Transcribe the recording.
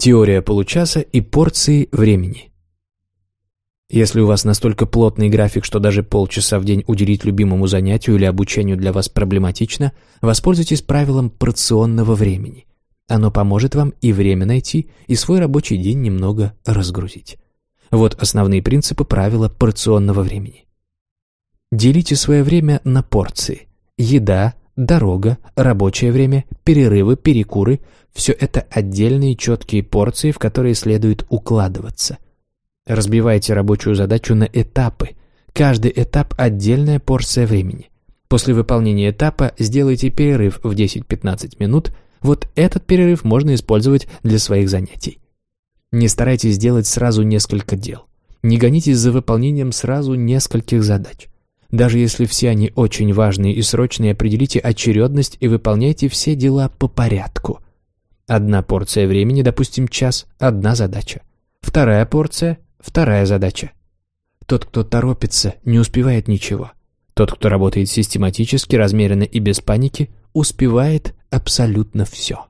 Теория получаса и порции времени. Если у вас настолько плотный график, что даже полчаса в день уделить любимому занятию или обучению для вас проблематично, воспользуйтесь правилом порционного времени. Оно поможет вам и время найти, и свой рабочий день немного разгрузить. Вот основные принципы правила порционного времени. Делите свое время на порции. Еда, дорога, рабочее время, перерывы, перекуры – все это отдельные четкие порции, в которые следует укладываться. Разбивайте рабочую задачу на этапы. Каждый этап – отдельная порция времени. После выполнения этапа сделайте перерыв в 10-15 минут. Вот этот перерыв можно использовать для своих занятий. Не старайтесь сделать сразу несколько дел. Не гонитесь за выполнением сразу нескольких задач. Даже если все они очень важные и срочные, определите очередность и выполняйте все дела по порядку. Одна порция времени, допустим, час – одна задача. Вторая порция Вторая задача. Тот, кто торопится, не успевает ничего. Тот, кто работает систематически, размеренно и без паники, успевает абсолютно все.